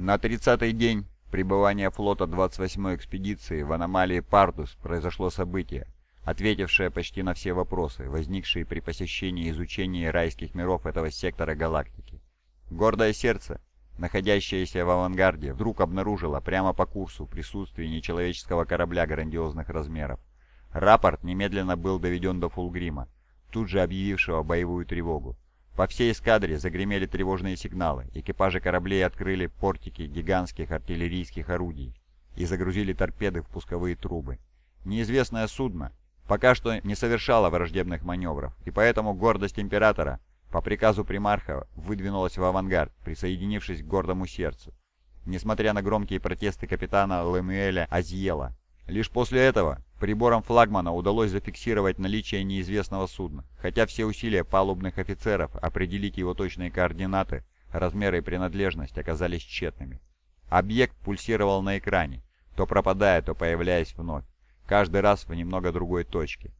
На 30-й день пребывания флота 28-й экспедиции в аномалии Пардус произошло событие, ответившее почти на все вопросы, возникшие при посещении и изучении райских миров этого сектора галактики. Гордое сердце, находящееся в авангарде, вдруг обнаружило прямо по курсу присутствие нечеловеческого корабля грандиозных размеров. Рапорт немедленно был доведен до Фулгрима, тут же объявившего боевую тревогу. По всей эскадре загремели тревожные сигналы, экипажи кораблей открыли портики гигантских артиллерийских орудий и загрузили торпеды в пусковые трубы. Неизвестное судно пока что не совершало враждебных маневров, и поэтому гордость Императора по приказу примарха выдвинулась в авангард, присоединившись к гордому сердцу. Несмотря на громкие протесты капитана Лемуэля Азиела, лишь после этого Прибором флагмана удалось зафиксировать наличие неизвестного судна, хотя все усилия палубных офицеров определить его точные координаты, размеры и принадлежность оказались тщетными. Объект пульсировал на экране, то пропадая, то появляясь вновь, каждый раз в немного другой точке.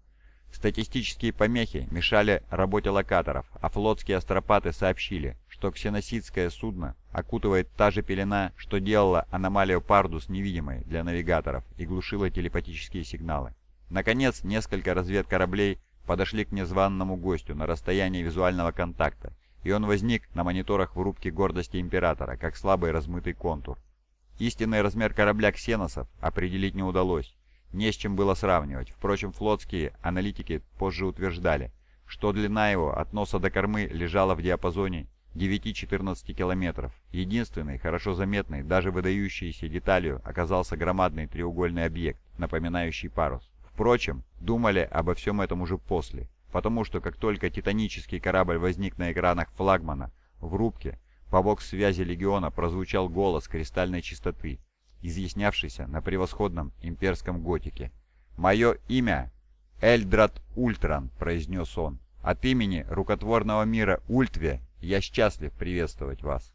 Статистические помехи мешали работе локаторов, а флотские астропаты сообщили, что ксеносидское судно окутывает та же пелена, что делала аномалию Пардус невидимой для навигаторов и глушила телепатические сигналы. Наконец, несколько разведкораблей подошли к незваному гостю на расстоянии визуального контакта, и он возник на мониторах в рубке гордости Императора, как слабый размытый контур. Истинный размер корабля ксеносов определить не удалось, не с чем было сравнивать. Впрочем, флотские аналитики позже утверждали, что длина его от носа до кормы лежала в диапазоне 9-14 километров. Единственной, хорошо заметной, даже выдающейся деталью оказался громадный треугольный объект, напоминающий парус. Впрочем, думали обо всем этом уже после, потому что как только титанический корабль возник на экранах флагмана, в рубке, по бокс-связи Легиона прозвучал голос кристальной чистоты, изъяснявшийся на превосходном имперском готике. «Мое имя Эльдрат Ультран», — произнес он. «От имени рукотворного мира Ультве я счастлив приветствовать вас.